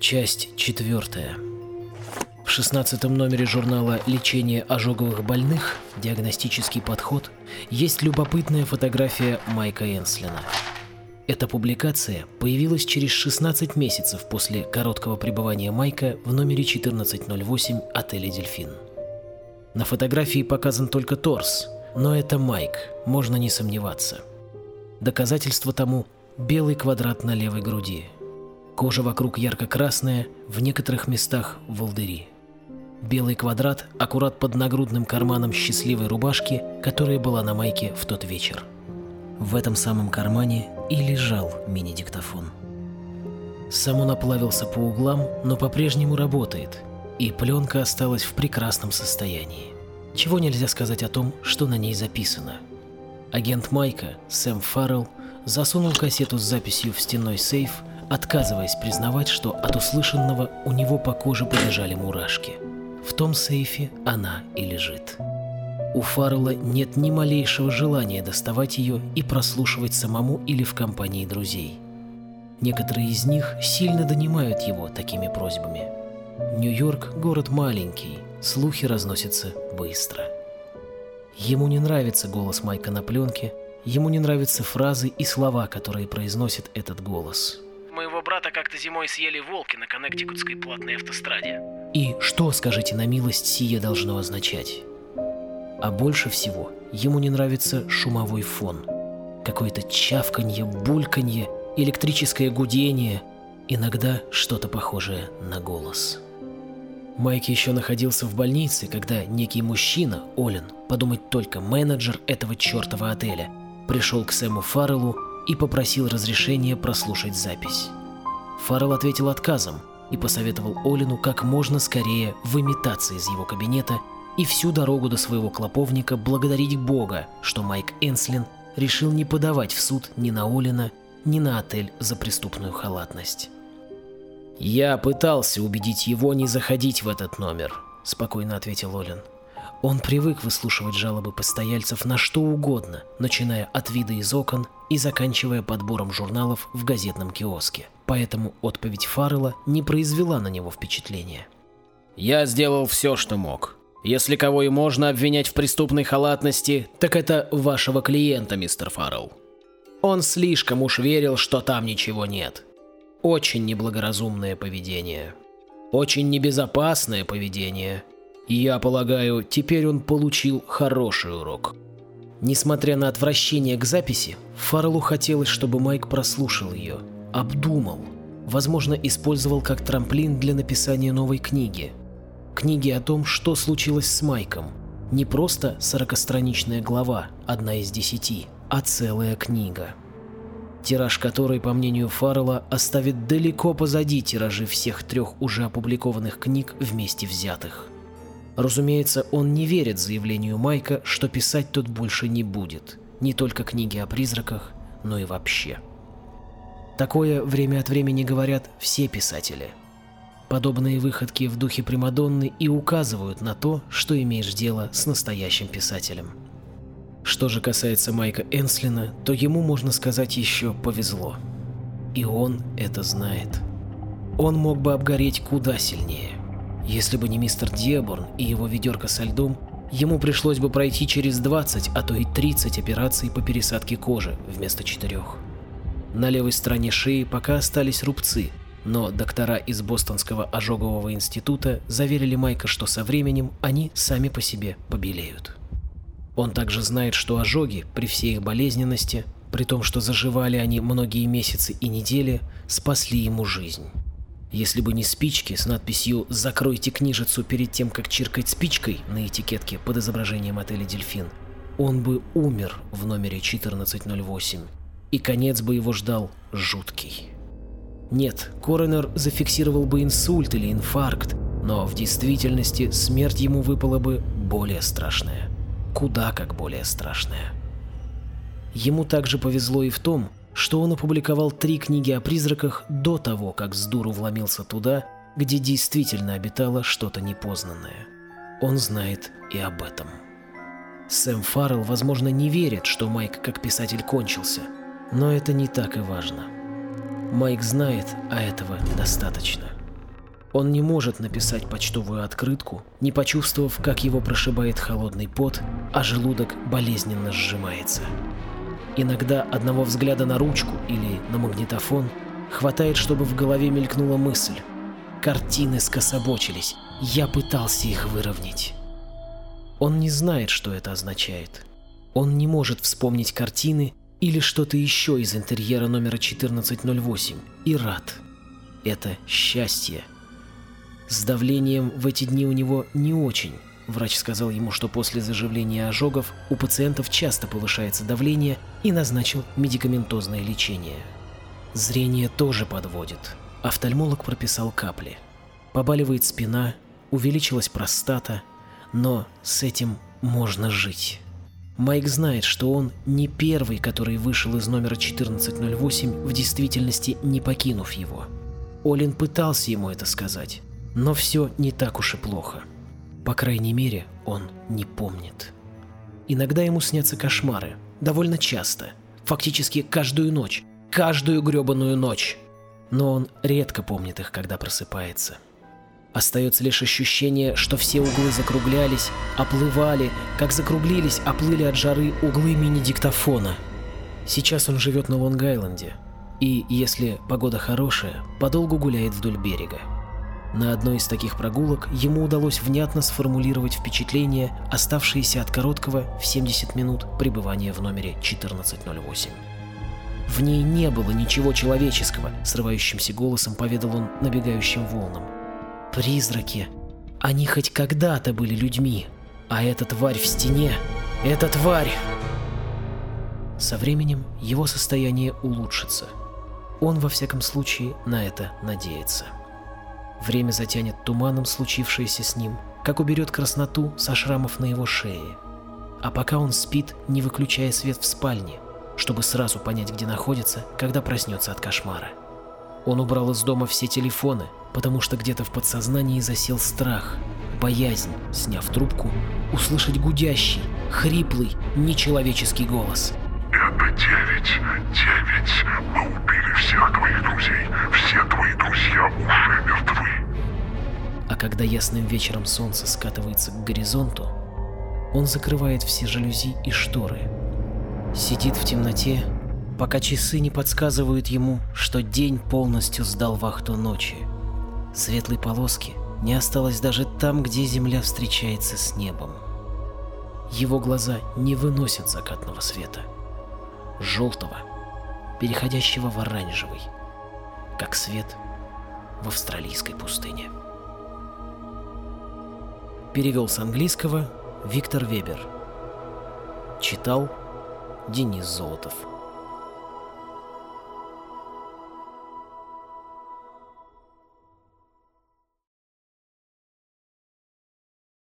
Часть четвертая. В шестнадцатом номере журнала «Лечение ожоговых больных. Диагностический подход» есть любопытная фотография Майка Энслина. Эта публикация появилась через 16 месяцев после короткого пребывания Майка в номере 1408 отеля «Дельфин». На фотографии показан только торс, но это Майк, можно не сомневаться. Доказательство тому – белый квадрат на левой груди. Кожа вокруг ярко-красная, в некоторых местах – волдыри. Белый квадрат аккурат под нагрудным карманом счастливой рубашки, которая была на Майке в тот вечер. В этом самом кармане и лежал мини-диктофон. Сам он оплавился по углам, но по-прежнему работает, и пленка осталась в прекрасном состоянии. Чего нельзя сказать о том, что на ней записано. Агент Майка, Сэм Фаррелл, засунул кассету с записью в стенной сейф, отказываясь признавать, что от услышанного у него по коже побежали мурашки. В том сейфе она и лежит. У Фаррелла нет ни малейшего желания доставать ее и прослушивать самому или в компании друзей. Некоторые из них сильно донимают его такими просьбами. Нью-Йорк – город маленький, слухи разносятся быстро. Ему не нравится голос Майка на пленке, ему не нравятся фразы и слова, которые произносит этот голос. Моего брата как-то зимой съели волки на Коннектикутской платной автостраде. И что, скажите на милость, сие должно означать? А больше всего ему не нравится шумовой фон. Какое-то чавканье, бульканье, электрическое гудение, иногда что-то похожее на голос. Майк еще находился в больнице, когда некий мужчина, Олин, подумать только менеджер этого чертова отеля, пришел к Сэму Фарреллу и попросил разрешения прослушать запись. Фаррелл ответил отказом и посоветовал Олину как можно скорее выметаться из его кабинета и всю дорогу до своего клоповника благодарить Бога, что Майк Энслин решил не подавать в суд ни на Олина, ни на отель за преступную халатность. «Я пытался убедить его не заходить в этот номер», — спокойно ответил Олин. Он привык выслушивать жалобы постояльцев на что угодно, начиная от вида из окон и заканчивая подбором журналов в газетном киоске. Поэтому отповедь Фаррелла не произвела на него впечатления. «Я сделал все, что мог. Если кого и можно обвинять в преступной халатности, так это вашего клиента, мистер Фаррелл. Он слишком уж верил, что там ничего нет. Очень неблагоразумное поведение. Очень небезопасное поведение. Я полагаю, теперь он получил хороший урок. Несмотря на отвращение к записи, Фарлу хотелось, чтобы Майк прослушал ее, обдумал, возможно, использовал как трамплин для написания новой книги. Книги о том, что случилось с Майком. Не просто сорокастраничная глава, одна из десяти, а целая книга тираж которой, по мнению Фаррелла, оставит далеко позади тиражи всех трех уже опубликованных книг вместе взятых. Разумеется, он не верит заявлению Майка, что писать тот больше не будет, не только книги о призраках, но и вообще. Такое время от времени говорят все писатели. Подобные выходки в духе Примадонны и указывают на то, что имеешь дело с настоящим писателем. Что же касается Майка Энслина, то ему, можно сказать, еще повезло. И он это знает. Он мог бы обгореть куда сильнее. Если бы не мистер Диаборн и его ведерко со льдом, ему пришлось бы пройти через 20, а то и 30 операций по пересадке кожи вместо четырех. На левой стороне шеи пока остались рубцы, но доктора из Бостонского ожогового института заверили Майка, что со временем они сами по себе побелеют. Он также знает, что ожоги, при всей их болезненности, при том, что заживали они многие месяцы и недели, спасли ему жизнь. Если бы не спички с надписью «Закройте книжицу перед тем, как чиркать спичкой» на этикетке под изображением отеля «Дельфин», он бы умер в номере 1408, и конец бы его ждал жуткий. Нет, коронер зафиксировал бы инсульт или инфаркт, но в действительности смерть ему выпала бы более страшная куда как более страшное. Ему также повезло и в том, что он опубликовал три книги о призраках до того, как с дуру вломился туда, где действительно обитало что-то непознанное. Он знает и об этом. Сэм Фаррелл, возможно, не верит, что Майк как писатель кончился, но это не так и важно. Майк знает, а этого достаточно. Он не может написать почтовую открытку, не почувствовав, как его прошибает холодный пот, а желудок болезненно сжимается. Иногда одного взгляда на ручку или на магнитофон хватает, чтобы в голове мелькнула мысль. Картины скособочились, я пытался их выровнять. Он не знает, что это означает. Он не может вспомнить картины или что-то еще из интерьера номера 1408 и рад. Это счастье. С давлением в эти дни у него не очень. Врач сказал ему, что после заживления ожогов у пациентов часто повышается давление и назначил медикаментозное лечение. Зрение тоже подводит. Офтальмолог прописал капли. Побаливает спина, увеличилась простата, но с этим можно жить. Майк знает, что он не первый, который вышел из номера 1408, в действительности не покинув его. Олин пытался ему это сказать, но все не так уж и плохо. По крайней мере, он не помнит. Иногда ему снятся кошмары, довольно часто, фактически каждую ночь, каждую гребаную ночь. Но он редко помнит их, когда просыпается. Остается лишь ощущение, что все углы закруглялись, оплывали, как закруглились, оплыли от жары углы мини-диктофона. Сейчас он живет на Лонг-Айленде, и, если погода хорошая, подолгу гуляет вдоль берега. На одной из таких прогулок ему удалось внятно сформулировать впечатления, оставшиеся от короткого в 70 минут пребывания в номере 1408. В ней не было ничего человеческого, срывающимся голосом поведал он набегающим волнам. Призраки. Они хоть когда-то были людьми, а эта тварь в стене, эта тварь... Со временем его состояние улучшится. Он, во всяком случае, на это надеется. Время затянет туманом случившееся с ним, как уберет красноту со шрамов на его шее. А пока он спит, не выключая свет в спальне, чтобы сразу понять, где находится, когда проснется от кошмара. Он убрал из дома все телефоны, потому что где-то в подсознании засел страх, боязнь, сняв трубку, услышать гудящий, хриплый, нечеловеческий голос. Девять, девять. Мы убили всех твоих друзей. Все твои друзья уже мертвы. А когда ясным вечером солнце скатывается к горизонту, он закрывает все жалюзи и шторы. Сидит в темноте, пока часы не подсказывают ему, что день полностью сдал вахту ночи. Светлой полоски не осталось даже там, где земля встречается с небом. Его глаза не выносят закатного света. Желтого, переходящего в оранжевый, как свет в австралийской пустыне. Перевел с английского Виктор Вебер. Читал Денис Золотов.